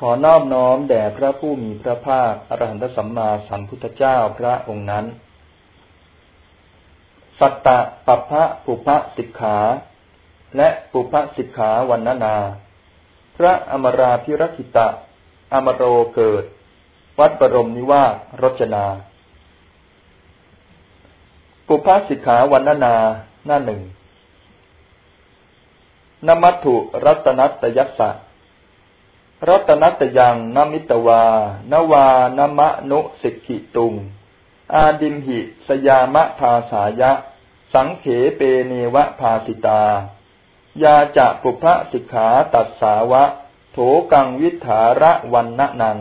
ขอนอบน้อมแด่พระผู้มีพระภาคอรหันตสัมมาสัมพุทธเจ้าพระองค์นั้น สัตตะปัพพะปุพะสิกขา และปุพะสิกขาวันนานา พระอมราพิรคิตะ อมโรเกิด วัดบรมนิวาสรจนา ปุพะสิกขาวันนานาหน้าหนึ่งนมัตถุรัตนัตยัสสะ รัตนัตยังนมิตวานวานมะนุสิกิตุง อาดิมหิสยามะภาสายะ สังเขเปเนวะภาสิตา ยาจะปุพะสิกขาตัสสาวะ โถกังวิถาระวันนะนัง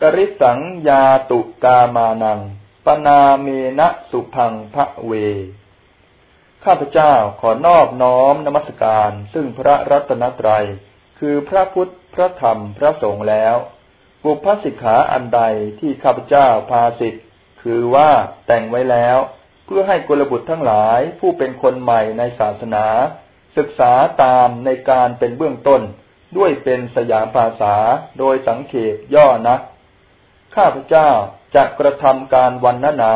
กริสังยาตุกามานัง ปนาเมนะสุพังพระเว ข้าพเจ้าขอนอบน้อมนมัสการซึ่งพระรัตนตรัย คือพระพุทธ พระธรรม พระสงฆ์แล้ว บุพสิกขาอันใดที่ข้าพเจ้าพาสิทธิ์คือว่าแต่งไว้แล้ว เพื่อให้กุลบุตรทั้งหลายผู้เป็นคนใหม่ในศาสนา ศึกษาตามในการเป็นเบื้องต้น ด้วยเป็นสยามภาษาโดยสังเขปย่อนะข้าพเจ้าจะกระทำการวันนานา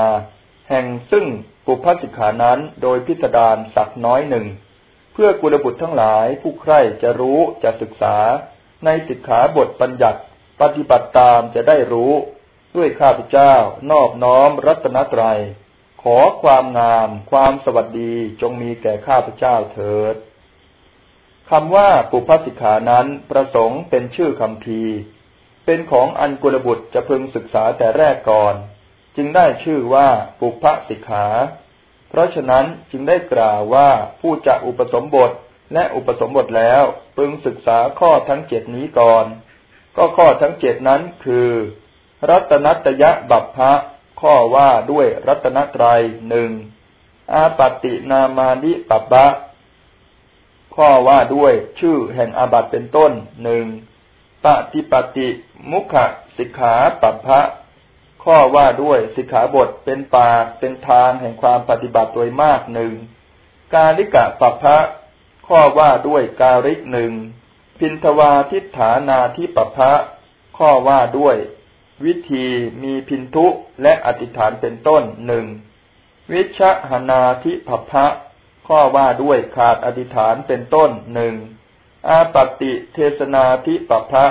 แห่งซึ่งปุพสิกขานั้นโดยพิสดารสักน้อยหนึ่ง พื่อกุลบุตรทั้งหลายผู้ใคร่จะรู้จะศึกษา ในสิกขาบทบัญญัติปฏิบัติตามจะได้รู้ ด้วยข้าพเจ้านอบน้อมรัตนตรยัย ขอความงาม ความสวัสดีจงมีแก่ข้าพเจ้าเถิดคำว่าปุพสิกขานั้นประสงค์เป็นชื่อคำพีเป็นของอันกุลบุตรจะพึงศึกษาแต่แรกก่อน จึงได้ชื่อว่าปุพสิกขา เพราะฉะนั้นจึงได้กล่าวว่าผู้จะอุปสมบทและอุปสมบทแล้วพึงศึกษาข้อทั้งเจ็ดนี้ก่อน ก็ข้อทั้งเจ็ดนั้นคือ รัตนัตยะบัพพะข้อว่าด้วยรัตนตรัยหนึ่งอาปตินามานิปับบะ ข้อว่าด้วยชื่อแห่งอาบัตเป็นต้นหนึ่งปฏิปติมุขสิกขาปัพพะ ข้อว่าด้วยสิกขาบทเป็นปากเป็นทางแห่งความปฏิบัติโดยมากหนึ่งกาลิกะปัพพะข้อว่าด้วยการิกหนึ่งพินทวาทิฐานาทิปภะข้อว่าด้วย วิธีมีพินทุและอธิษฐานเป็นต้นหนึ่งวิชหนาทิปภะข้อว่าด้วยขาดอธิษฐานเป็นต้นหนึ่งอาปติเทศนาทิปภะ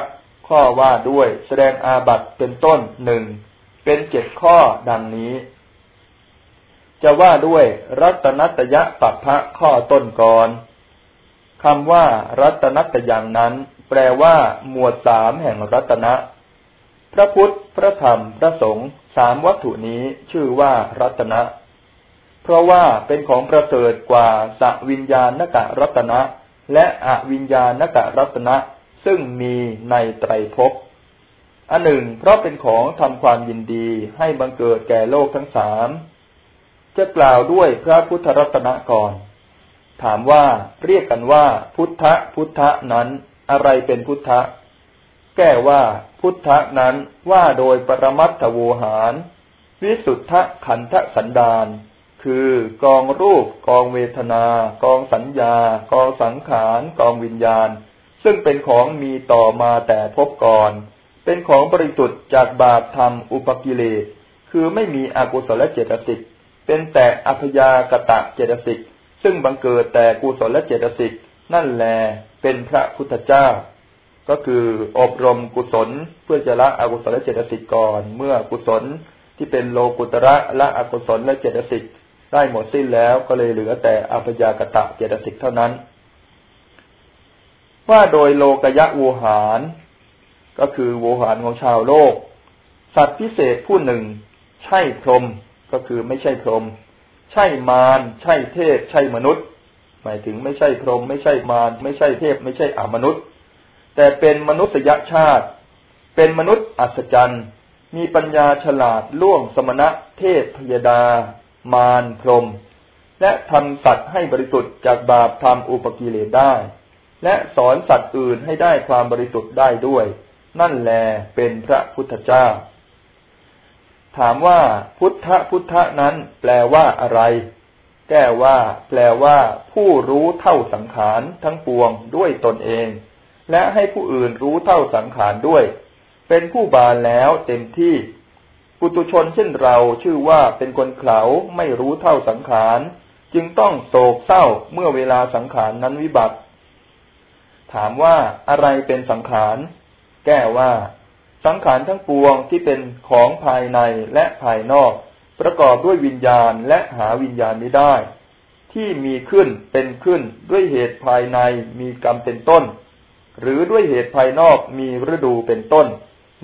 ข้อว่าด้วยแสดงอาบัตเป็นต้นหนึ่ง เป็นเจ็ดข้อดังนี้ จะว่าด้วยรัตนัตยะปัพพะข้อต้นก่อนคำว่ารัตนัตยังนั้น แปลว่า หมวดสามแห่งรัตนะ พระพุทธ พระธรรม พระสงฆ์สามวัตถุนี้ชื่อว่ารัตนะ เพราะว่าเป็นของประเสริฐกว่าสวิญญาณกะรัตนะ และอวิญญาณกะรัตนะ ซึ่งมีในไตรภพ อันหนึ่ง เพราะเป็นของทำความยินดีให้บังเกิดแก่โลกทั้งสามจะกล่าวด้วยพระพุทธรัตนก่อนถามว่าเรียกกันว่า พุทธพุทธนั้น อะไรเป็นพุทธแก้ว่าพุทธนั้นว่าโดยปรมัตถโวหาร วิสุทธขันธสันดานคือกองรูป กองเวทนา กองสัญญา กองสังขาร กองวิญญาณ ซึ่งเป็นของมีต่อมาแต่พบก่อน เป็นของบริสุทธิ์จากบาปธรรมอุปกิเลสคือไม่มีอกุศลเจตสิกเป็นแต่อัพยากตะเจตสิกซึ่งบังเกิดแต่กุศลและเจตสิกนั่นแลเป็นพระพุทธเจ้า ก็คืออบรมกุศลเพื่อจะละอกุศลและเจตสิกก่อนเมื่อกุศลที่เป็นโลกุตระละอกุศลและเจตสิกได้หมดสิ้นแล้วก็เลยเหลือแต่อภยากตะเจตสิกเท่านั้น ว่าโดยโลกยะวูหาร ก็คือโวหารของชาวโลก สัตว์พิเศษผู้หนึ่ง ใช่พรหมก็คือไม่ใช่พรหมใช่มารใช่เทพ ใช่มนุษย์ หมายถึงไม่ใช่พรหมไม่ใช่มารไม่ใช่เทพ ไม่ใช่อมนุษย์ แต่เป็นมนุษยชาติ เป็นมนุษย์อัศจรรย์ มีปัญญาฉลาดล่วงสมณะ เทพพยดา มารพรหมและทำสัตว์ให้บริสุทธิ์จากบาปทำอุปกิเลสได้ และสอนสัตว์อื่นให้ได้ความบริสุทธิ์ได้ด้วย นั่นแลเป็นพระพุทธเจ้า ถามว่าพุทธพุทธนั้นแปลว่าอะไร แก้ว่า แปลว่า ผู้รู้เท่าสังขารทั้งปวงด้วยตนเอง และให้ผู้อื่นรู้เท่าสังขารด้วย เป็นผู้บานแล้วเต็มที่ปุตุชนเช่นเราชื่อว่าเป็นคนเขาไม่รู้เท่าสังขารจึงต้องโศกเศร้าเมื่อเวลาสังขารนั้นวิบัติ ถามว่าอะไรเป็นสังขาร แก้ว่า สังขารทั้งปวงที่เป็นของภายในและภายนอก ประกอบด้วยวิญญาณและหาวิญญาณไม่ได้ ที่มีขึ้นเป็นขึ้นด้วยเหตุภายในมีกรรมเป็นต้น หรือด้วยเหตุภายนอกมีฤดูเป็นต้น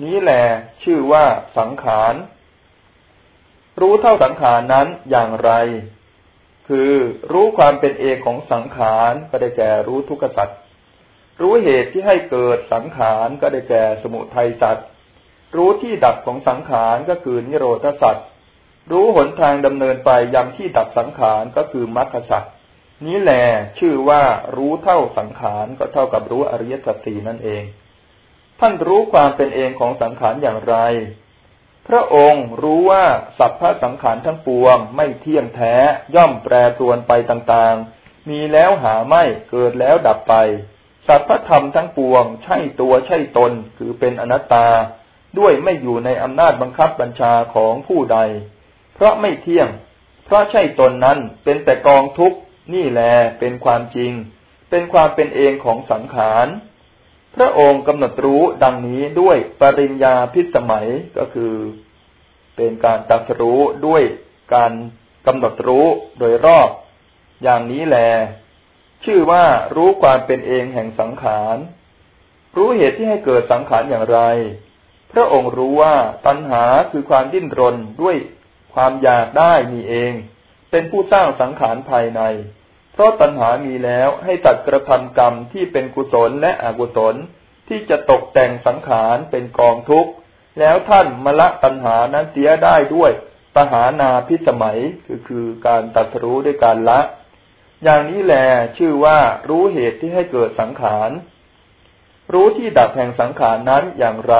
นี้แหละชื่อว่าสังขารรู้เท่าสังขารนั้นอย่างไร คือรู้ความเป็นเองของสังขารก็ได้แก่รู้ทุกขสัตว รู้เหตุที่ให้เกิดสังขารก็ได้แก่สมุทัยสัตว์รู้ที่ดับของสังขารก็คือนิโรธสัตว์รู้หนทางดำเนินไปยังที่ดับสังขารก็คือมรรคสัตว์นี้แหละชื่อว่ารู้เท่าสังขารก็เท่ากับรู้อริยสัจสี่นั่นเอง ท่านรู้ความเป็นเองของสังขารอย่างไร พระองค์รู้ว่าสัพพะสังขารทั้งปวง ไม่เที่ยงแท้ย่อมแปรปรวนไปต่างๆ มีแล้วหาไม่เกิดแล้วดับไป สัพพธรรมทั้งปวง ใช่ตัวใช่ตนคือเป็นอนัตตา ด้วยไม่อยู่ในอำนาจบังคับบัญชาของผู้ใด เพราะไม่เที่ยง เพราะใช่ตนนั้นเป็นแต่กองทุกข์นี่แลเป็นความจริง เป็นความเป็นเองของสังขาร พระองค์กำหนดรู้ดังนี้ด้วยปริญญาพิสมัยก็คือ เป็นการตัดรู้ด้วยการกำหนดรู้โดยรอบ อย่างนี้แล ชื่อว่ารู้ความเป็นเองแห่งสังขาร รู้เหตุที่ให้เกิดสังขารอย่างไร พระองค์รู้ว่าตัณหาคือความดิ้นรนด้วยความอยากได้มีเอง เป็นผู้สร้างสังขารภายใน เพราะตัณหามีแล้วให้ตัดกระทำกรรมที่เป็นกุศลและอกุศลที่จะตกแต่งสังขารเป็นกองทุกข์ แล้วท่านมละตัณหานั้นเสียได้ด้วยปหานาพิสมัยคือคือการตัดรู้ด้วยการละ อย่างนี้แหลชื่อว่ารู้เหตุที่ให้เกิดสังขาร รู้ที่ดับแห่งสังขารนั้นอย่างไร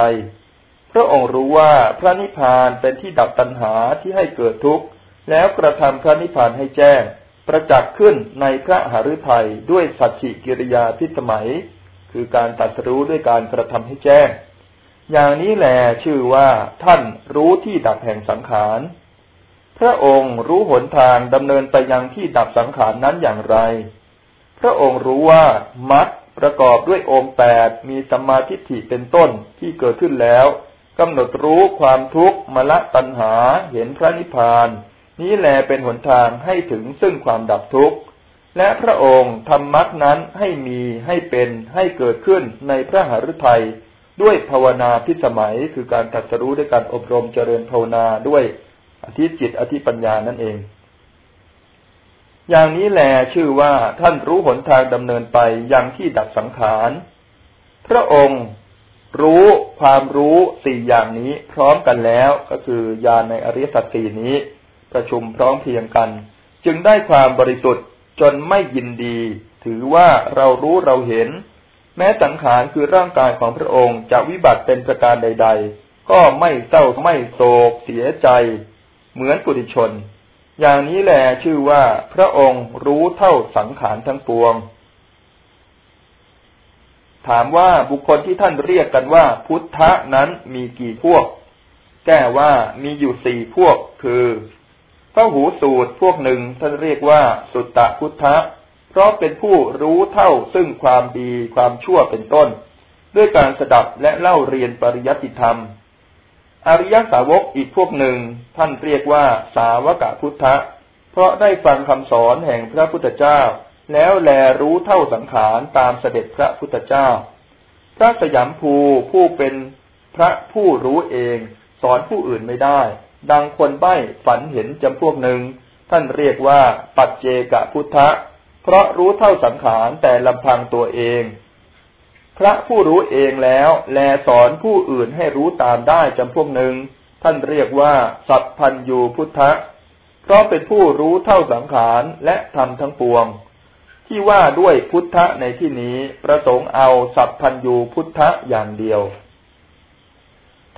พระองค์รู้ว่าพระนิพพานเป็นที่ดับตัณหาที่ให้เกิดทุกข์ แล้วกระทำพระนิพพานให้แจ้ง ประจักษ์ขึ้นในพระหฤทัยด้วยสัจฉิกิริยาพิสมัย คือการตัดรู้ด้วยการกระทำให้แจ้ง อย่างนี้แหลชื่อว่าท่านรู้ที่ดับแห่งสังขาร พระองค์รู้หนทางดำเนินไปยังที่ดับสังขารนั้นอย่างไร พระองค์รู้ว่ามัดประกอบด้วยองค์แปดมีสัมมาทิฏฐิเป็นต้นที่เกิดขึ้นแล้วกำหนดรู้ความทุกข์มละตัณหาเห็นพระนิพพาน นี้แลเป็นหนทางให้ถึงซึ่งความดับทุกข์ และพระองค์ทำมรรคนั้นให้มีให้เป็นให้เกิดขึ้นในพระหฤทัยด้วยภาวนาพิสมัยคือการตัดสรู้ด้วยการอบรมเจริญภาวนาด้วย อธิจิตอธิปัญญานั่นเอง อย่างนี้แหลชื่อว่าท่านรู้หนทางดำเนินไปยังที่ดับสังขาร พระองค์รู้ความรู้สี่อย่างนี้พร้อมกันแล้วก็คือญาณในอริยสัจสี่นี้ ประชุมพร้อมเพียงกัน จึงได้ความบริสุทธิ์จนไม่ยินดี ถือว่าเรารู้เราเห็น แม้สังขารคือร่างกายของพระองค์จะวิบัติเป็นประการใด ๆ ก็ไม่เศร้าไม่โศกเสียใจ เหมือนปุถุชน อย่างนี้แหละชื่อว่าพระองค์รู้เท่าสังขารทั้งปวง ถามว่าบุคคลที่ท่านเรียกกันว่า พุทธะนั้นมีกี่พวก แก้ว่ามีอยู่สี่พวก คือพระหูสูตรพวกหนึ่งท่านเรียกว่าสุตตะพุทธะ เพราะเป็นผู้รู้เท่าซึ่งความดีความชั่วเป็นต้น ด้วยการสดับและเล่าเรียนปริยัติธรรม อริยสาวกอีกพวกหนึ่ง ท่านเรียกว่าสาวกะพุทธะ เพราะได้ฟังคำสอนแห่งพระพุทธเจ้า แล้วแลรู้เท่าสังขารตามเสด็จพระพุทธเจ้า พระสยามภูผู้เป็นพระผู้รู้เอง สอนผู้อื่นไม่ได้ ดังคนใบ้ฝันเห็นจำพวกหนึ่ง ท่านเรียกว่าปัจเจกพุทธะ เพราะรู้เท่าสังขารแต่ลำพังตัวเอง พระผู้รู้เองแล้ว แลสอนผู้อื่นให้รู้ตามได้จำพวกหนึ่ง ท่านเรียกว่าสัพพัญยูพุทธะเพราะเป็นผู้รู้เท่าสังขารและทำทั้งปวง ที่ว่าด้วยพุทธะในที่นี้ประสงค์เอาสัพพัญยูพุทธะอย่างเดียว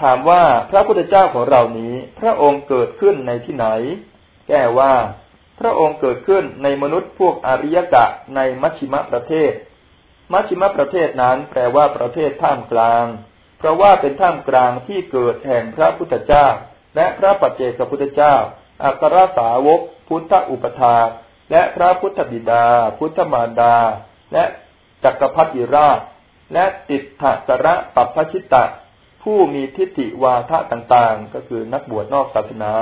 ถามว่าพระพุทธเจ้าของเรานี้ พระองค์เกิดขึ้นในที่ไหน แก้ว่า พระองค์เกิดขึ้นในมนุษย์พวกอริยกะในมัชชิมประเทศ มัชชิมประเทศนั้นแปลว่าประเทศท่ามกลาง เพราะว่าเป็นท่ามกลางที่เกิดแห่งพระพุทธเจ้า และพระปัจเจกพุทธเจ้า อัครสาวก พุทธอุปถาและพระพุทธบิดา พุทธมารดา และจักรพรรดิราช และติดถสระปัปพชิตะ ผู้มีทิฏฐิวาทะต่างๆ ก็คือนักบวชนอกศาสนา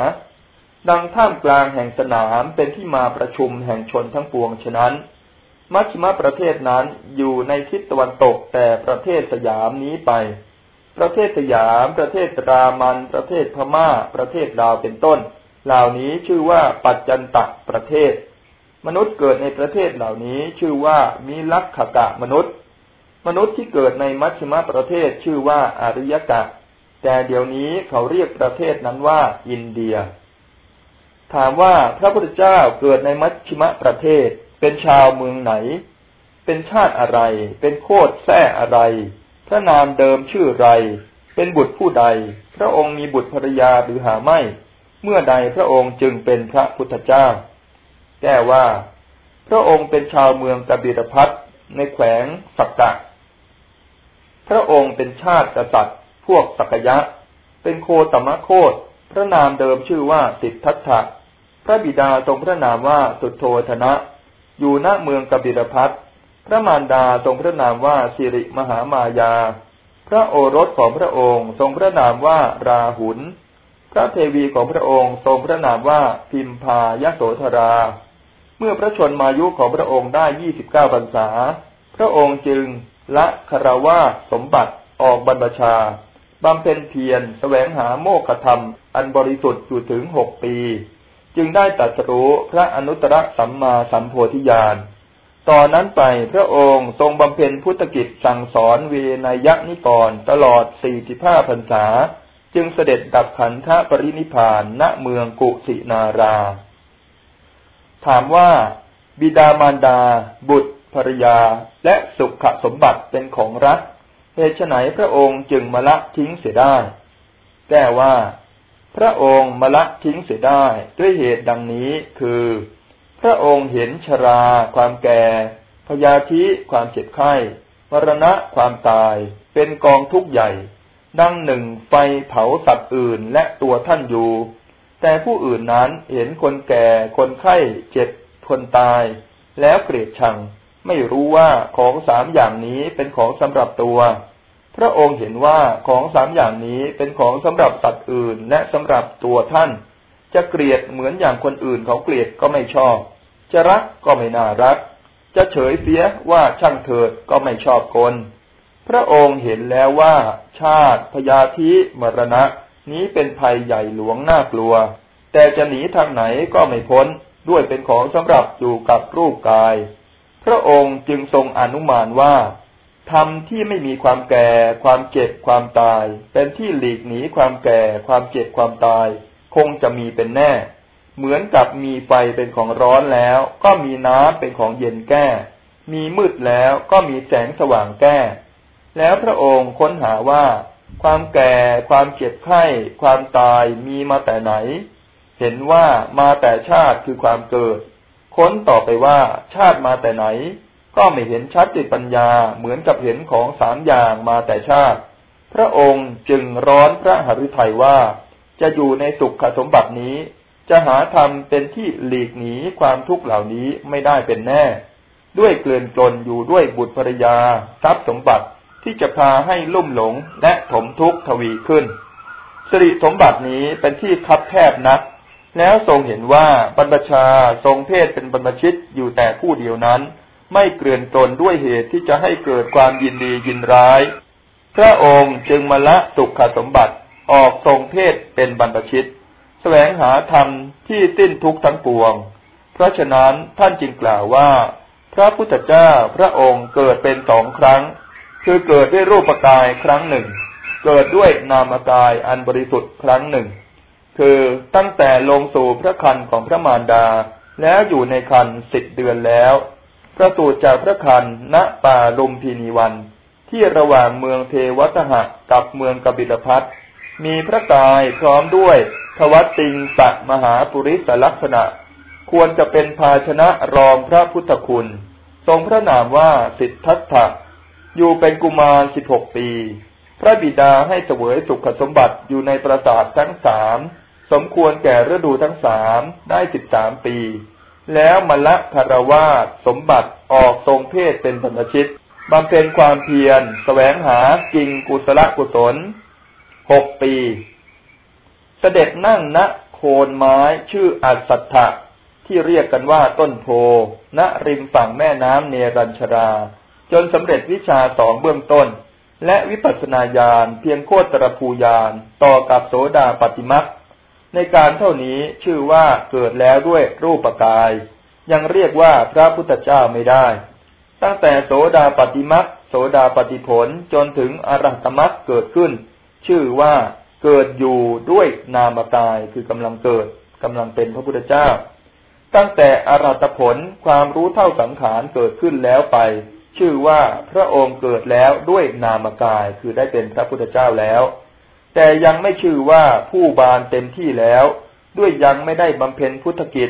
ดังท่ามกลางแห่งสนามเป็นที่มาประชุมแห่งชนทั้งปวงฉะนั้น มัชฌิมประเทศนั้นอยู่ในทิศตะวันตกแต่ประเทศสยามนี้ไป ประเทศสยาม ประเทศรามัน ประเทศพม่า ประเทศลาวเป็นต้น เหล่านี้ชื่อว่าปัจจันตะประเทศ มนุษย์เกิดในประเทศเหล่านี้ชื่อว่ามีลักขกะมนุษย์ มนุษย์ที่เกิดในมัชฌิมประเทศชื่อว่าอาริยกะ แต่เดี๋ยวนี้เขาเรียกประเทศนั้นว่า อินเดีย ถามว่าพระพุทธเจ้าเกิดในมัชฌิมประเทศ เป็นชาวเมืองไหน เป็นชาติอะไร เป็นโคดแท้อะไร พระนามเดิมชื่อไร เป็นบุตรผู้ใด พระองค์มีบุตรภรรยาหรือหาไม่ เมื่อใดพระองค์จึงเป็นพระพุทธเจ้า แก้ว่า พระองค์เป็นชาวเมืองกบิรพัทในแขวงสักกะ พระองค์เป็นชาติกษัตริย์ พวกสักยะ เป็นโคตมะโคตพระนามเดิมชื่อว่าสิทธัตถะ พระบิดาทรงพระนามว่าสุโธธนะ อยู่ณเมืองกบิรพัทพระมารดาทรงพระนามว่าสิริมหามายา พระโอรสของพระองค์ทรงพระนามว่าราหุลพระเทวีของพระองค์ทรงพระนามว่าพิมพายโสธรา เมื่อพระชนมายุของพระองค์ได้ยี่สิบเก้าพรรษา พระองค์จึงละคารวาสมบัติออกบรรพชาบำเพ็ญเพียรแสวงหาโมฆะธรรม อันบริสุทธิ์อยู่ถึงหกปี จึงได้ตัดสู้พระอนุตตรสัมมาสัมโพธิญาณตอนนั้นไปพระองค์ทรงบำเพ็ญพุทธกิจสั่งสอนเวนยนิกรตลอดสี่สิบห้าพรรษา จึงเสด็จดับขันธปรินิพานณเมืองกุสินารา ถามว่า บิดามารดา บุตรภรยา และสุขสมบัติเป็นของรักเหตุไฉนพระองค์จึงมาละทิ้งเสียได้ แก้ว่า พระองค์มาละทิ้งเสียได้ด้วยเหตุดังนี้คือ พระองค์เห็นชรา ความแก่ พยาธิความเจ็บไข้มรณะความตายเป็นกองทุกข์ใหญ่ ดังหนึ่งไฟเผาสัตว์อื่นและตัวท่านอยู่ แต่ผู้อื่นนั้นเห็นคนแก่คนไข้เจ็บคนตาย แล้วเกลียดชัง ไม่รู้ว่าของสามอย่างนี้เป็นของสำหรับตัว พระองค์เห็นว่าของสามอย่างนี้เป็นของสำหรับสัตว์อื่นและสำหรับตัวท่าน จะเกลียดเหมือนอย่างคนอื่นเขาเกลียดก็ไม่ชอบ จะรักก็ไม่น่ารัก จะเฉยเสียว่าช่างเถิดก็ไม่ชอบคน พระองค์เห็นแล้วว่า ชาติพยาธิมรณะ นี้เป็นภัยใหญ่หลวงน่ากลัว แต่จะหนีทางไหนก็ไม่พ้นด้วยเป็นของสำหรับอยู่กับรูปกาย พระองค์จึงทรงอนุมานว่า ธรรมที่ไม่มีความแก่ ความเจ็บความตาย เป็นที่หลีกหนีความแก่ ความเจ็บความตาย คงจะมีเป็นแน่ เหมือนกับมีไฟเป็นของร้อนแล้ว ก็มีน้ำเป็นของเย็นแก้ มีมืดแล้วก็มีแสงสว่างแก้ แล้วพระองค์ค้นหาว่า ความแก่ ความเจ็บไข้ ความตายมีมาแต่ไหน เห็นว่ามาแต่ชาติคือความเกิด ค้นต่อไปว่าชาติมาแต่ไหน ก็ไม่เห็นชัดติปัญญาเหมือนกับเห็นของสามอย่างมาแต่ชาติ พระองค์จึงร้อนพระหฤทัยว่า จะอยู่ในสุขสมบัตินี้ จะหาธรรมเป็นที่หลีกหนีความทุกข์เหล่านี้ไม่ได้เป็นแน่ ด้วยเกลื่อนกลนอยู่ด้วยบุตรภรยา ทรัพย์สมบัติที่จะพาให้ลุ่มหลงและถมทุกข์ทวีขึ้นสิริสมบัตินี้เป็นที่คับแคบนัก แล้วทรงเห็นว่าบรรพชาทรงเพศเป็นบรรพชิตอยู่แต่ผู้เดียวนั้น ไม่เกลื่อนตนด้วยเหตุที่จะให้เกิดความยินดียินร้าย พระองค์จึงมาละสุขสมบัติออกทรงเพศเป็นบรรพชิต แสวงหาธรรมที่สิ้นทุกข์ทั้งปวง เพราะฉะนั้นท่านจึงกล่าวว่า พระพุทธเจ้าพระองค์เกิดเป็นสองครั้ง คือเกิดด้วยรูปกายครั้งหนึ่ง เกิดด้วยนามกายอันบริสุทธิ์ครั้งหนึ่ง คือตั้งแต่ลงสู่พระคันของพระมารดา แล้วอยู่ในคันสิบเดือนแล้ว ประสูติจากพระคันณป่าลุมพินีวัน ที่ระหว่างเมืองเทวัตหะกับเมืองกบิลพัทมีพระกายพร้อมด้วยทวัตติงสัมหาปุริสลักษณะ ควรจะเป็นภาชนะรองพระพุทธคุณ ทรงพระนามว่าสิทธัตถะอยู่เป็นกุมารสิบหกปี พระบิดาให้เสวยสุขสมบัติอยู่ในปราสาททั้งสาม สมควรแก่ฤดูทั้งสามได้สิบสามปี แล้วมละคารวาสสมบัติออกทรงเพศเป็นบรรพชิตบำเพ็ญความเพียรสแสวงหาจริงกุศลกุศลหกปี เสด็จนั่งณโคนไม้ชื่ออัศถะที่เรียกกันว่าต้นโพ ณริมฝั่งแม่น้ำเนรัญชรา จนสำเร็จวิชาสองเบื้องต้น และวิปัสสนาญาณเพียงโคตรภูญาณต่อกับโสดาปฏิมัก ในการเท่านี้ชื่อว่าเกิดแล้วด้วยรูปกาย ยังเรียกว่าพระพุทธเจ้าไม่ได้ ตั้งแต่โสดาปฏิมักโสดาปฏิผลจนถึงอรหัตมักเกิดขึ้น ชื่อว่าเกิดอยู่ด้วยนามกายคือกำลังเกิดกำลังเป็นพระพุทธเจ้า ตั้งแต่อรหัตผลความรู้เท่าสังขารเกิดขึ้นแล้วไป ชื่อว่าพระองค์เกิดแล้วด้วยนามกายคือได้เป็นพระพุทธเจ้าแล้ว แต่ยังไม่ชื่อว่าผู้บานเต็มที่แล้ว ด้วยยังไม่ได้บำเพ็ญพุทธกิจ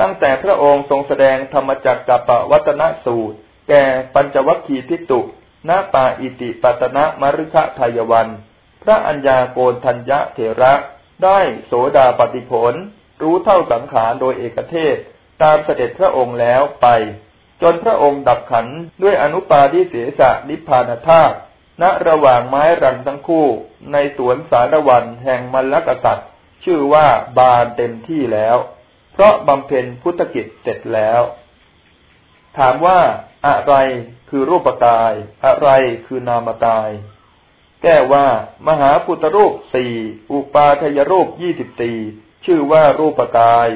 ตั้งแต่พระองค์ทรงแสดงธรรมจักรกับปวัตนสูตร แก่ปัญจวัคคีย์พิตุนาปาอิติปัตนะมรุคะทายวัน พระอัญญาโกนทัญญะเถระได้โสดาปฏิผล รู้เท่าสังขารโดยเอกเทศ ตามเสด็จพระองค์แล้วไป จนพระองค์ดับขันด้วยอนุปาทิเสสนิพพานธาตุ ณระหว่างไม้รันทั้งคู่ ในสวนสารวันแห่งมลกษัตริย์ชื่อว่าบานเต็มที่แล้ว เพราะบำเพ็ญพุทธกิจเสร็จแล้ว ถามว่าอะไรคือรูปกาย อะไรคือนามกาย แก้ว่า มหาพุทธรูปสี่อุปาทยรูปยี่สิบสี่ชื่อว่ารูปกาย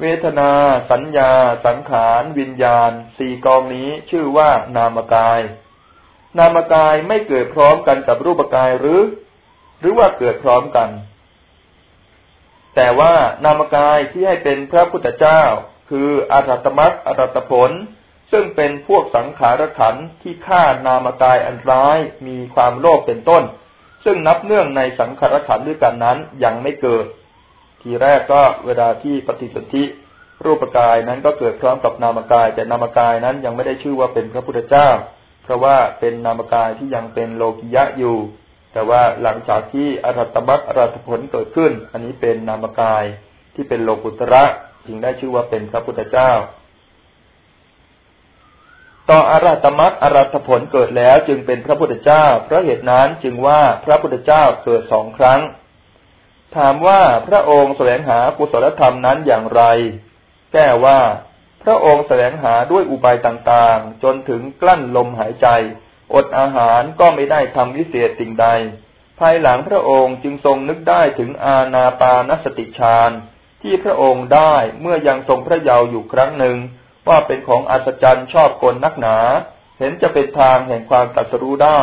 เวทนา สัญญา สังขาร วิญญาณ สี่กองนี้ชื่อว่านามกาย นามกายไม่เกิดพร้อมกันกับรูปกายหรือ หรือว่าเกิดพร้อมกัน แต่ว่านามกายที่ให้เป็นพระพุทธเจ้า คืออารัตมัตอรัตผล ซึ่งเป็นพวกสังขารขันที่ฆ่านามกายอันร้ายมีความโลภเป็นต้น ซึ่งนับเนื่องในสังขารขันด้วยกันนั้นยังไม่เกิด ทีแรกก็เวลาที่ปฏิสนธิรูปกายนั้นก็เกิดพร้อมกับนามกาย แต่นามกายนั้นยังไม่ได้ชื่อว่าเป็นพระพุทธเจ้า ราะว่าเป็นนามกายที่ยังเป็นโลกิยะอยู่ แต่ว่าหลังจากที่อรัตมัตอรัตผลเกิดขึ้น อันนี้เป็นนามกายที่เป็นโลกุตระจึงได้ชื่อว่าเป็นพระพุทธเจ้า ต่ออารัตมัตอรัตผลเกิดแล้วจึงเป็นพระพุทธเจ้า เพราะเหตุนั้นจึงว่าพระพุทธเจ้าเกิดสองครั้ง ถามว่าพระองค์แสวงหากุศลธรรมนั้นอย่างไร แก้ว่า พระองค์แสวงหาด้วยอุบายต่างๆ จนถึงกลั้นลมหายใจ อดอาหารก็ไม่ได้ทำวิเศษสิ่งใด ภายหลังพระองค์จึงทรงนึกได้ถึงอาณาปานสติฌานที่พระองค์ได้เมื่อยังทรงพระเยาว์อยู่ครั้งหนึ่ง ว่าเป็นของอัศจรรย์ชอบกลนักหนา เห็นจะเป็นทางแห่งความตัดสรู้ได้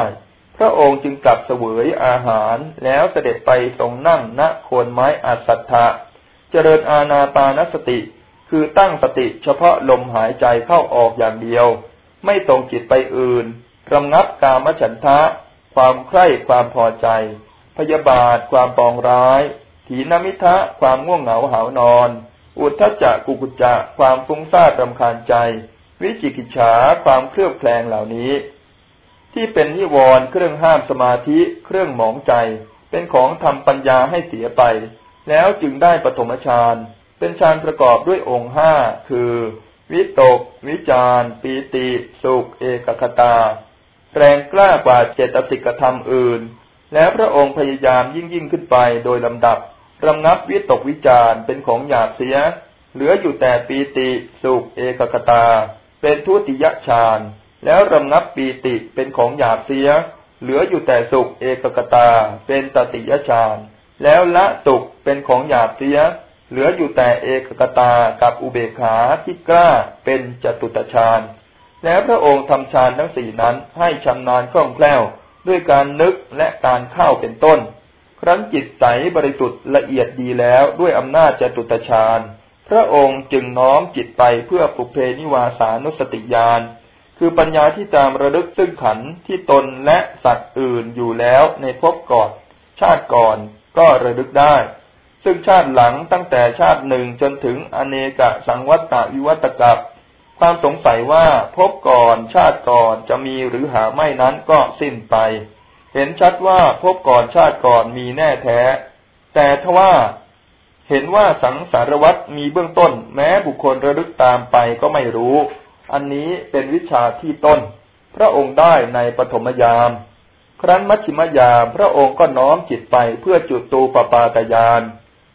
พระองค์จึงกลับเสวยอาหารแล้วเสด็จไปทรงนั่งณโคนไม้อาสัทธะเจริญอาณาปานสติ คือตั้งสติเฉพาะลมหายใจเข้าออกอย่างเดียว ไม่ตรงจิตไปอื่นรำงับกามฉันทะ ความใคร่ความพอใจ พยาบาทความปองร้าย ถีนมิทะความง่วงเหงาหานอน อุทธจักกุกุจะความฟุ้งซ่านรำคาญใจ วิจิกิจฉาความเคลือบแคลงเหล่านี้ ที่เป็นนิวรณ์เครื่องห้ามสมาธิเครื่องหมองใจ เป็นของทำปัญญาให้เสียไป แล้วจึงได้ปฐมฌาน เป็นฌานประกอบด้วยองค์ห้าคือ วิตก วิจารปีติ สุข เอกคตา แรงกล้ากว่าเจตสิกธรรมอื่น แล้วพระองค์พยายามยิ่งยิ่งขึ้นไปโดยลำดับรำงับวิตกวิจารเป็นของหยาบเสีย เหลืออยู่แต่ปีติ สุข เอกคตา เป็นทุติยฌานแล้วรำงับปีติเป็นของหยาบเสีย เหลืออยู่แต่สุขเอกกตา เป็นตติยฌานแล้วละสุขเป็นของหยาบเสีย เหลืออยู่แต่เอกกตากับอุเบกขาที่กล้าเป็นจตุตฌานแล้วพระองค์ทำฌานทั้งสี่นั้นให้ชำนาญคล่องแคล่วด้วยการนึกและการเข้าเป็นต้น ครั้นจิตใสบริสุทธิ์ละเอียดดีแล้วด้วยอำนาจจตุตฌานพระองค์จึงน้อมจิตไปเพื่อปุเพนิวาสานุสติญาณคือปัญญาที่ตามระลึกซึ่งขันที่ตนและสัตว์อื่นอยู่แล้วในภพก่อน ชาติก่อนก็ระลึกได้ ซึ่งชาติหลังตั้งแต่ชาติหนึ่งจนถึงอเนกสังวัตตวิวัตกับความสงสัยว่าพบก่อนชาติก่อนจะมีหรือหาไม่นั้นก็สิ้นไป เห็นชัดว่าพบก่อนชาติก่อนมีแน่แท้ แต่ทว่าเห็นว่าสังสารวัตมีเบื้องต้น แม้บุคคลระลึกตามไปก็ไม่รู้ อันนี้เป็นวิชาที่ต้น พระองค์ได้ในปฐมยาม ครั้นมัชชิมยาม พระองค์ก็น้อมจิตไปเพื่อจุดตูปปาตยาน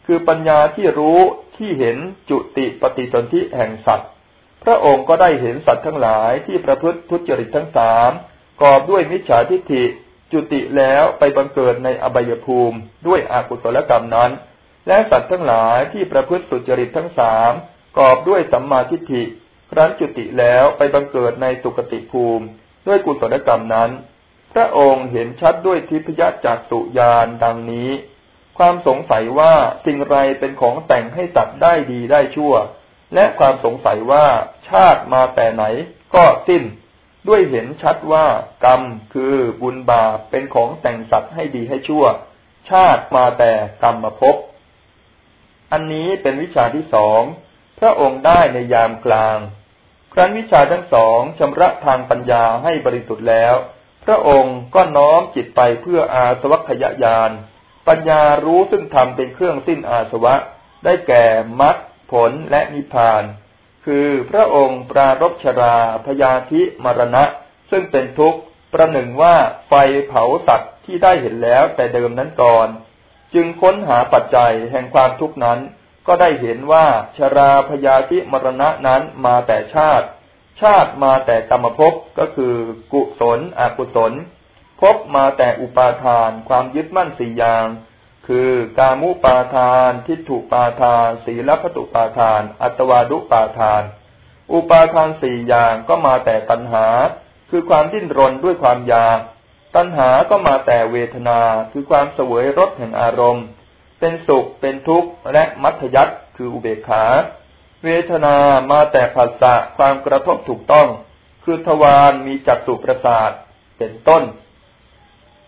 คือปัญญาที่รู้ที่เห็นจุติปฏิสนธิแห่งสัตว์ พระองค์ก็ได้เห็นสัตว์ทั้งหลายที่ประพฤติทุจริตทั้งสามกอบด้วยมิจฉาทิฏฐิจุติแล้วไปบังเกิดในอบายภูมิด้วยอากุศลกรรมนั้น และสัตว์ทั้งหลายที่ประพฤติสุจริตทั้งสามกอบด้วยสัมมาทิฏฐิครั้นจุติแล้วไปบังเกิดในสุกติภูมิ ด้วยกุศลกรรมนั้น พระองค์เห็นชัดด้วยทิพยจักสุญานดังนี้ ความสงสัยว่าสิ่งไรเป็นของแต่งให้สัตว์ได้ดีได้ชั่ว และความสงสัยว่าชาติมาแต่ไหนก็สิ้น ด้วยเห็นชัดว่ากรรมคือบุญบาปเป็นของแต่งสัตว์ให้ดีให้ชั่ว ชาติมาแต่กรรมมาพบอันนี้เป็นวิชาที่สองพระองค์ได้ในยามกลาง ครั้นวิชาทั้งสองชำระทางปัญญาให้บริสุทธิ์แล้ว พระองค์ก็น้อมจิตไปเพื่ออาสวัคยายาน ปัญญารู้ซึ่งทำเป็นเครื่องสิ้นอาสวะ ได้แก่มรรคผลและนิพพาน คือพระองค์ปรารบชราพยาธิมรณะ ซึ่งเป็นทุกข์ประหนึ่งว่าไฟเผาสัตว์ที่ได้เห็นแล้วแต่เดิมนั้นก่อน จึงค้นหาปัจจัยแห่งความทุกข์นั้น ก็ได้เห็นว่าชราพยาธิมรณะนั้นมาแต่ชาติ ชาติมาแต่กรรมภพก็คือกุศลอกุศล ภพมาแต่อุปาทานความยึดมั่นสี่อย่าง คือกามุปาทาน ทิฏฐุปาทาน ศีลพัตุปาทาน อัตวาดุปาทาน อุปาทานสี่อย่างก็มาแต่ตัณหา คือความดิ้นรนด้วยความอยากตัณหาก็มาแต่เวทนาคือความเสวยรสแห่งอารมณ์ เป็นสุขเป็นทุกข์และมัธยัติคืออุเบกขา เวทนามาแต่ผัสสะความกระทบถูกต้อง คือทวารมีจักสุประสาทเป็นต้น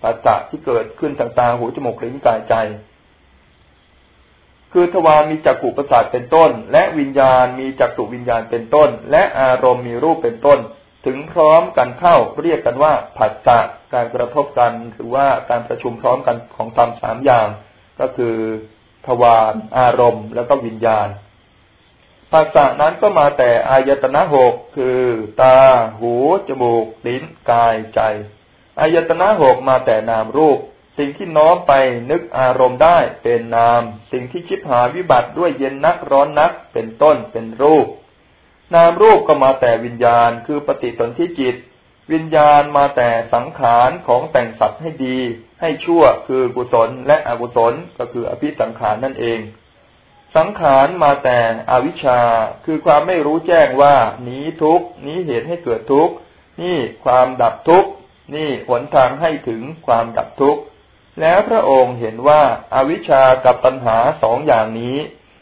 ผัสสะที่เกิดขึ้นทางตาหูจมูกลิ้นกายใจ คือทวารมีจักขุประสาทเป็นต้น และวิญญาณมีจักสุวิญญาณเป็นต้น และอารมณ์มีรูปเป็นต้น ถึงพร้อมกันเข้าเรียกกันว่าผัสสะการกระทบกันหรือว่าการประชุมพร้อมกันของธรรมสามอย่าง ก็คือทวารอารมณ์แล้วก็วิญญาณภาษานั้นก็มาแต่อายตนะหกคือ ตา หู จมูก ลิ้น กาย ใจ อายตนะหกมาแต่นามรูป สิ่งที่น้อมไปนึกอารมณ์ได้เป็นนาม สิ่งที่คิดหาวิบัติด้วยเย็นนักร้อนนักเป็นต้นเป็นรูป นามรูปก็มาแต่วิญญาณคือปฏิสนธิจิต วิญญาณมาแต่สังขารของแต่งสัตว์ให้ดี ให้ชั่วคือกุศลและอกุศลก็คืออภิสังขารนั่นเองสังขารมาแต่อวิชชาคือความไม่รู้แจ้งว่านี้ทุกนี้เหตุให้เกิดทุกนี่ความดับทุก นี่หนทางให้ถึงความดับทุกข์ แล้วพระองค์เห็นว่าอาวิชชากับตัณหาสองอย่างนี้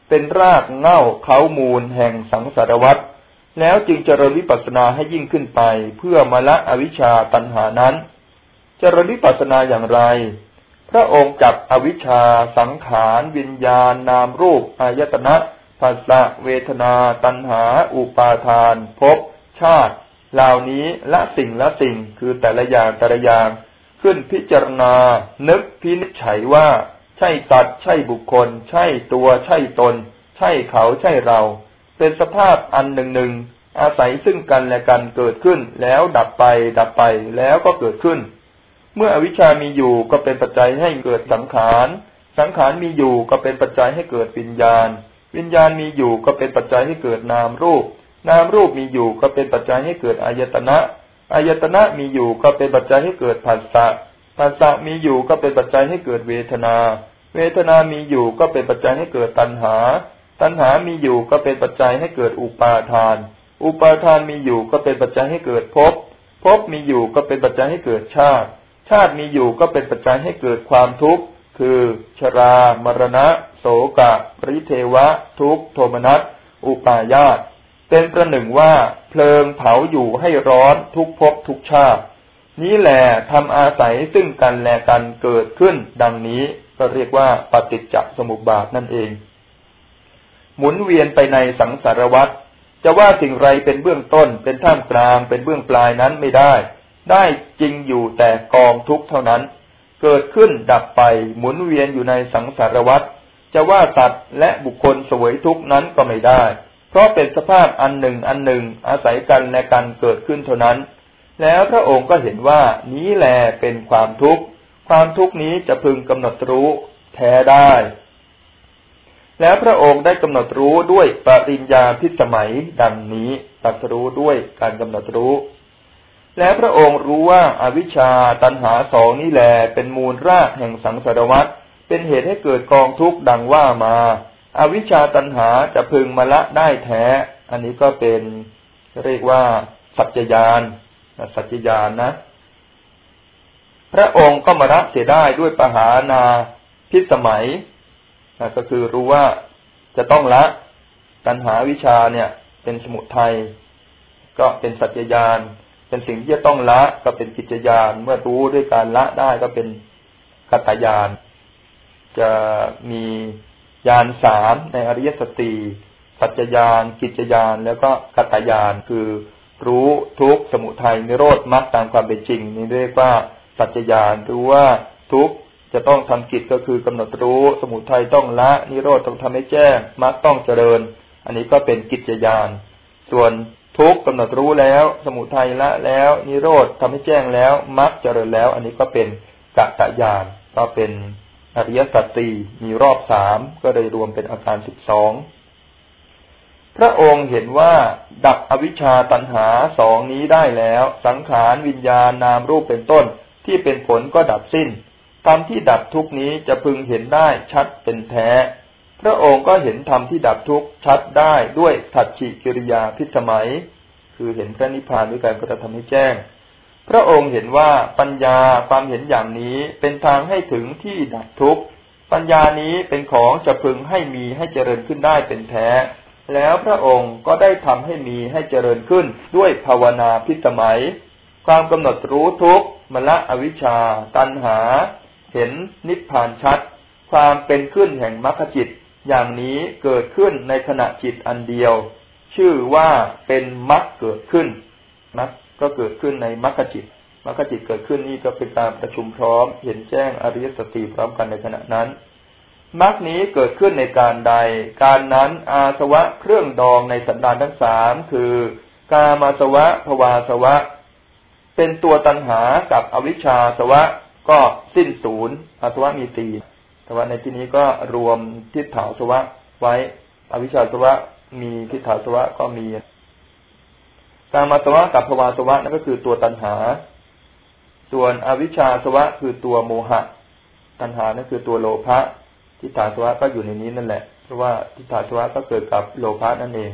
เป็นรากเง่าเขามูลแห่งสังสารวัฏแล้วจึงเจริญวิปัสสนาให้ยิ่งขึ้นไป เพื่อมาละอวิชชาตัณหานั้น เจริญวิปัสสนาอย่างไร พระองค์จับอวิชชา สังขารวิญญาณนามรูปอายตนะภาษะเวทนา ตัณหา อุปาทานภพชาติ เหล่านี้ละสิ่งละสิ่งคือแต่ละอย่างแต่ละอย่างขึ้นพิจารณา นึกพินิจฉัยว่า ใช่สัตว์ใช่บุคคล ใช่ตัวใช่ตน ใช่เขาใช่เรา เป็นสภาพอันหนึ่งหนึ่งอาศัยซึ่งกันและกันเกิดขึ้น แล้วดับไป ดับไปแล้วก็เกิดขึ้น เมื่ออวิชามีอยู่ก็เป็นปัจจัยให้เกิดสังขารสังขารมีอยู่ก็เป็นปัจจัยให้เกิดวิญญาณ วิญญาณมีอยู่ก็เป็นปัจจัยให้เกิดนามรูป นามรูปมีอยู่ก็เป็นปัจจัยให้เกิดอายตนะอายตนะมีอยู่ก็เป็นปัจจัยให้เกิดผัสสะผัสสะมีอยู่ก็เป็นปัจจัยให้เกิดเวทนา เวทนามีอยู่ก็เป็นปัจจัยให้เกิดตัณหา ตัณหามีอยู่ก็เป็นปัจจัยให้เกิดอุปาทาน อุปาทานมีอยู่ก็เป็นปัจจัยให้เกิดภพภพมีอยู่ก็เป็นปัจจัยให้เกิดชาติ ชาติมีอยู่ก็เป็นปัจจัยให้เกิดความทุกข์ คือชรา มรณะ โสกะ ปริเทวะ ทุกโทมนัส อุปาญาต เป็นประหนึ่งว่าเพลิงเผาอยู่ให้ร้อนทุกภพทุกชาติ นี้แหละทำอาศัยซึ่งกันและกันเกิดขึ้น ดังนี้ก็เรียกว่าปฏิจจสมุปบาทนั่นเอง หมุนเวียนไปในสังสารวัฏจะว่าสิ่งไรเป็นเบื้องต้น เป็นท่ามกลาง เป็นเบื้องปลายนั้นไม่ได้ ได้จริงอยู่แต่กองทุกเท่านั้น เกิดขึ้นดับไปหมุนเวียนอยู่ในสังสารวัฏจะว่าสัตว์และบุคคลสวยทุกนั้นก็ไม่ได้ เพราะเป็นสภาพอันหนึ่งอันหนึ่งอาศัยกันและกันเกิดขึ้นเท่านั้น แล้วพระองค์ก็เห็นว่านี้แลเป็นความทุกข์ ความทุกข์นี้จะพึงกำหนดรู้แท้ได้ แล้วพระองค์ได้กำหนดรู้ด้วยปริญญาพิสมัยดังนี้ตัดรู้ด้วยการกำหนดรู้ แล้วพระองค์รู้ว่าอาวิชชาตันหาสองนี้แลเป็นมูลรากแห่งสังสารวัฏเป็นเหตุให้เกิดกองทุกข์ดังว่ามา อวิชชาตันหาจะพึงมาละได้แท้ อันนี้ก็เป็นเรียกว่า สัจจยานสัจจยานนะ พระองค์ก็มาละเสียได้ด้วยปหานาพิสมัยก็คือรู้ว่าจะต้องละตัณหาวิชาเนี่ย เป็นสมุทัยก็เป็นสัจจยานเป็นสิ่งที่จะต้องละก็เป็นกิจยานเมื่อรู้ด้วยการละได้ก็เป็นกัตยานจะมี ยานสามในอริยสัจสี่สัจจยานกิจยานแล้วก็กัตยานคือรู้ทุกสมุทัยนิโรธมรรคตามความเป็นจริง นี่เรียกว่าสัจจยานรู้ว่าทุกจะต้องทำกิจก็คือกำหนดรู้สมุทัยต้องละนิโรธต้องทำให้แจ้งมรรคต้องเจริญ อันนี้ก็เป็นกิจยานส่วนทุกกำหนดรู้แล้ว สมุทัยละแล้ว นิโรธทำให้แจ้งแล้วมรรคเจริญแล้ว อันนี้ก็เป็นกัตยานก็เป็น อริยสัจสี่มีรอบสามก็เลยรวมเป็นอาการสิบสองพระองค์เห็นว่าดับอวิชชาตันหาสองนี้ได้แล้ว สังขารวิญญาณนามรูปเป็นต้น ที่เป็นผลก็ดับสิ้นธรรมที่ดับทุกนี้จะพึงเห็นได้ชัดเป็นแท้ พระองค์ก็เห็นธรรมที่ดับทุกชัดได้ด้วยทัดฉิกิริยาพิสมัย คือเห็นพระนิพพานด้วยการกระทำให้แจ้ง พระองค์เห็นว่าปัญญาความเห็นอย่างนี้เป็นทางให้ถึงที่ดับทุกข์ ปัญญานี้เป็นของจะพึงให้มีให้เจริญขึ้นได้เป็นแท้ แล้วพระองค์ก็ได้ทำให้มีให้เจริญขึ้นด้วยภาวนาพิสมัย ความกำหนดรู้ทุกข์มละอวิชชา ตัณหา เห็นนิพพานชัด ความเป็นขึ้นแห่งมรรคจิต อย่างนี้เกิดขึ้นในขณะจิตอันเดียว ชื่อว่าเป็นมรรคเกิดขึ้นมรรค ก็เกิดขึ้นในมรรคจิตมรรคจิตเกิดขึ้นนี่ก็เป็นการประชุมพร้อม เห็นแจ้งอริยสติพร้อมกันในขณะนั้นมรรคนี้เกิดขึ้นในการใด การนั้นอาสวะเครื่องดองในสันดานทั้งสามคือกามาสวะภวาสวะ เป็นตัวตัณหากับอวิชชาสวะก็สิ้นศูนย์อาสวะมีตีแต่ว่าในที่นี้ก็รวมทิฏฐาสวะไว้ อวิชชาสวะมีทิฏฐาสวะก็มี กามาสวะกับภวาสวะนั่นก็คือตัวตัณหา ส่วนอวิชชาสวะคือตัวโมหะ ตัณหานั่นคือตัวโลภะทิฏฐาสวะก็อยู่ในนี้นั่นแหละ เพราะว่าทิฏฐาสวะก็เกิดกับโลภะนั่นเอง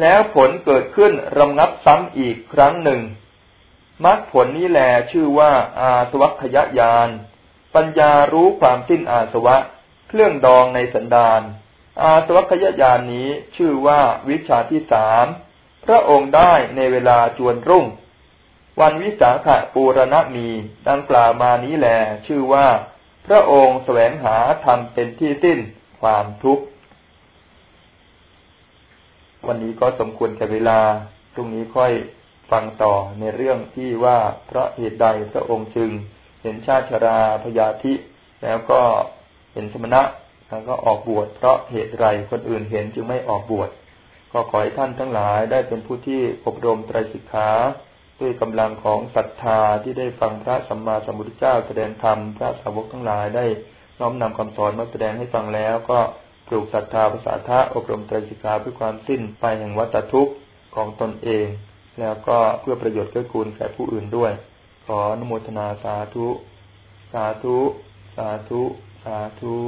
แล้วผลเกิดขึ้นรำงับซ้ำอีกครั้งหนึ่งมรรคผลนี้แหลชื่อว่าอาสวัคยญาณปัญญารู้ความสิ้นอาสวะ เครื่องดองในสันดานอาสวัคยญาณนี้ชื่อว่าวิชาที่สาม พระองค์ได้ในเวลาจวนรุ่ง วันวิสาขปูรณมีดังกล่าวมานี้แหลชื่อว่า พระองค์แสวงหาธรรมเป็นที่สิ้นความทุกข์ วันนี้ก็สมควรแก่เวลาตรงนี้ค่อยฟังต่อในเรื่องที่ว่าเพราะเหตุใดพระองค์จึง เห็นชาติชราพยาธิแล้วก็เห็นสมณะแล้วก็ออกบวชเพราะเหตุไรคนอื่นเห็นจึงไม่ออกบวช ก็ขอให้ท่านทั้งหลายได้เป็นผู้ที่อบรมไตรสิกขาด้วยกำลังของศรัทธาที่ได้ฟังพระสัมมาสัมพุทธเจ้าแสดงธรรมพระสาวกทั้งหลายได้น้อมนำคำสอนมาแสดงให้ฟังแล้ว ก็ปลูกศรัทธาภาษาทะอบรมไตรสิกขาเพื่อความสิ้นไปแห่งวัฏทุกข์ของตนเอง แล้วก็เพื่อประโยชน์เกื้อกูลแก่ผู้อื่นด้วย ขออนุโมทนาสาธุ สาธุ สาธุ สาธุ